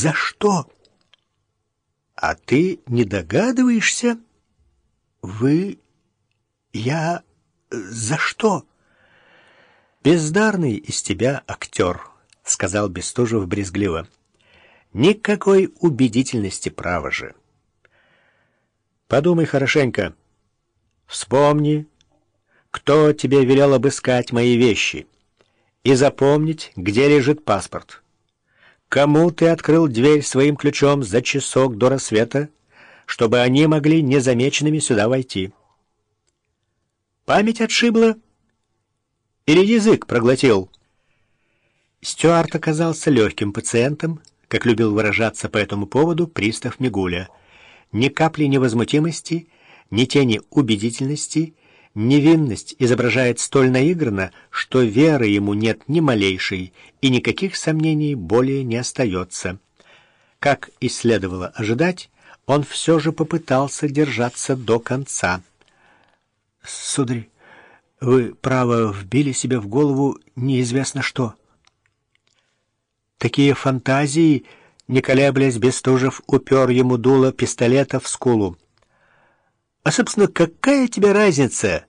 За что? А ты не догадываешься? Вы... Я... За что? Бездарный из тебя актер, сказал Бестужев брезгливо. Никакой убедительности, право же. Подумай хорошенько. Вспомни, кто тебе велел обыскать мои вещи, и запомнить, где лежит паспорт. Кому ты открыл дверь своим ключом за часок до рассвета, чтобы они могли незамеченными сюда войти? Память отшибла или язык проглотил? Стюарт оказался легким пациентом, как любил выражаться по этому поводу пристав Мигуля. Ни капли невозмутимости, ни тени убедительности, невинность изображает столь наигранно, что веры ему нет ни малейшей, и никаких сомнений более не остается. Как и следовало ожидать, он все же попытался держаться до конца. «Сударь, вы, право, вбили себе в голову неизвестно что». Такие фантазии, не колеблясь, Бестужев упер ему дуло пистолета в скулу. «А, собственно, какая тебе разница,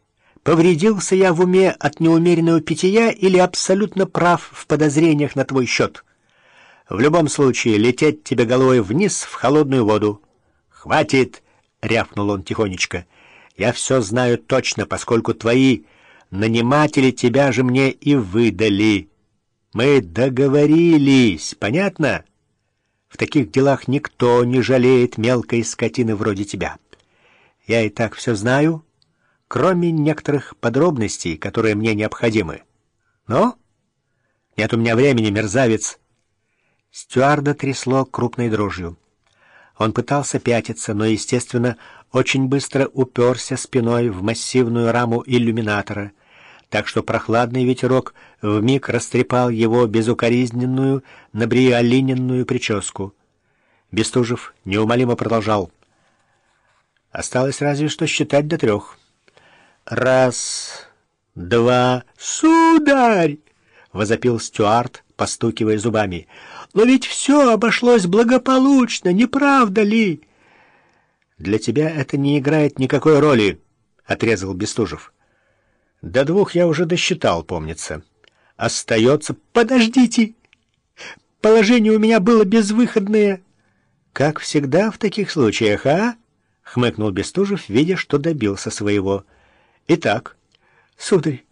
повредился я в уме от неумеренного питья или абсолютно прав в подозрениях на твой счет? В любом случае, лететь тебе головой вниз в холодную воду». «Хватит!» — рявкнул он тихонечко. «Я все знаю точно, поскольку твои наниматели тебя же мне и выдали». Мы договорились, понятно? В таких делах никто не жалеет мелкой скотины вроде тебя. Я и так все знаю, кроме некоторых подробностей, которые мне необходимы. Но нет у меня времени, мерзавец. Стюарда трясло крупной дрожью. Он пытался пятиться, но, естественно, очень быстро уперся спиной в массивную раму иллюминатора — так что прохладный ветерок вмиг растрепал его безукоризненную, набриолиненную прическу. Бестужев неумолимо продолжал. Осталось разве что считать до трех. Раз, два, сударь! — возопил Стюарт, постукивая зубами. «Но ведь все обошлось благополучно, не правда ли?» «Для тебя это не играет никакой роли», — отрезал Бестужев. До двух я уже досчитал, помнится. Остается... Подождите! Положение у меня было безвыходное. Как всегда в таких случаях, а? Хмыкнул Бестужев, видя, что добился своего. Итак, сударь,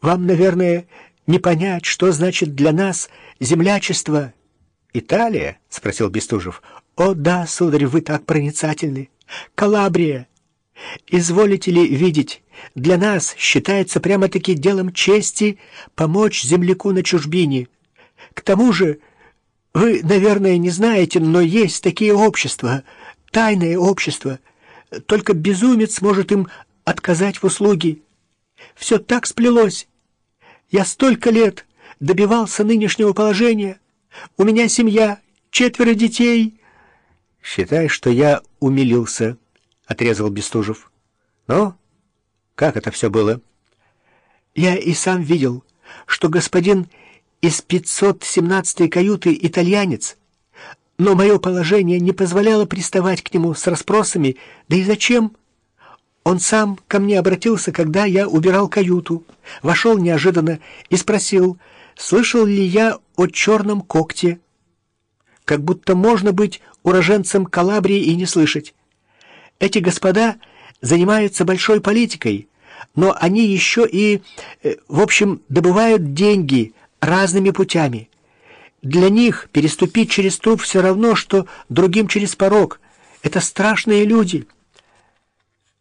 вам, наверное, не понять, что значит для нас землячество. Италия? — спросил Бестужев. О, да, сударь, вы так проницательны. Калабрия. Изволите ли видеть, для нас считается прямо-таки делом чести помочь земляку на чужбине. К тому же, вы, наверное, не знаете, но есть такие общества, тайное общество. Только безумец может им отказать в услуге. Все так сплелось. Я столько лет добивался нынешнего положения. У меня семья, четверо детей. Считай, что я умилился». — отрезал Бестужев. «Ну, как это все было?» «Я и сам видел, что господин из 517-й каюты итальянец, но мое положение не позволяло приставать к нему с расспросами, да и зачем?» Он сам ко мне обратился, когда я убирал каюту, вошел неожиданно и спросил, слышал ли я о черном когте. Как будто можно быть уроженцем Калабрии и не слышать. Эти господа занимаются большой политикой, но они еще и, э, в общем, добывают деньги разными путями. Для них переступить через труп все равно, что другим через порог. Это страшные люди.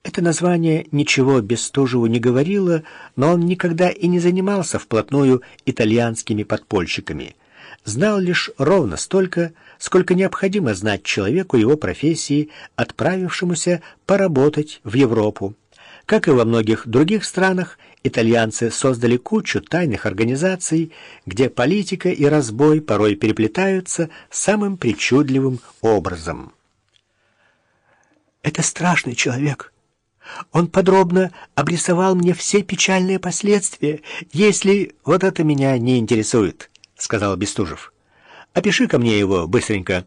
Это название ничего Бестужеву не говорило, но он никогда и не занимался вплотную итальянскими подпольщиками. Знал лишь ровно столько, сколько необходимо знать человеку его профессии, отправившемуся поработать в Европу. Как и во многих других странах, итальянцы создали кучу тайных организаций, где политика и разбой порой переплетаются самым причудливым образом. «Это страшный человек. Он подробно обрисовал мне все печальные последствия, если вот это меня не интересует», — сказал Бестужев. Опиши ко мне его быстренько».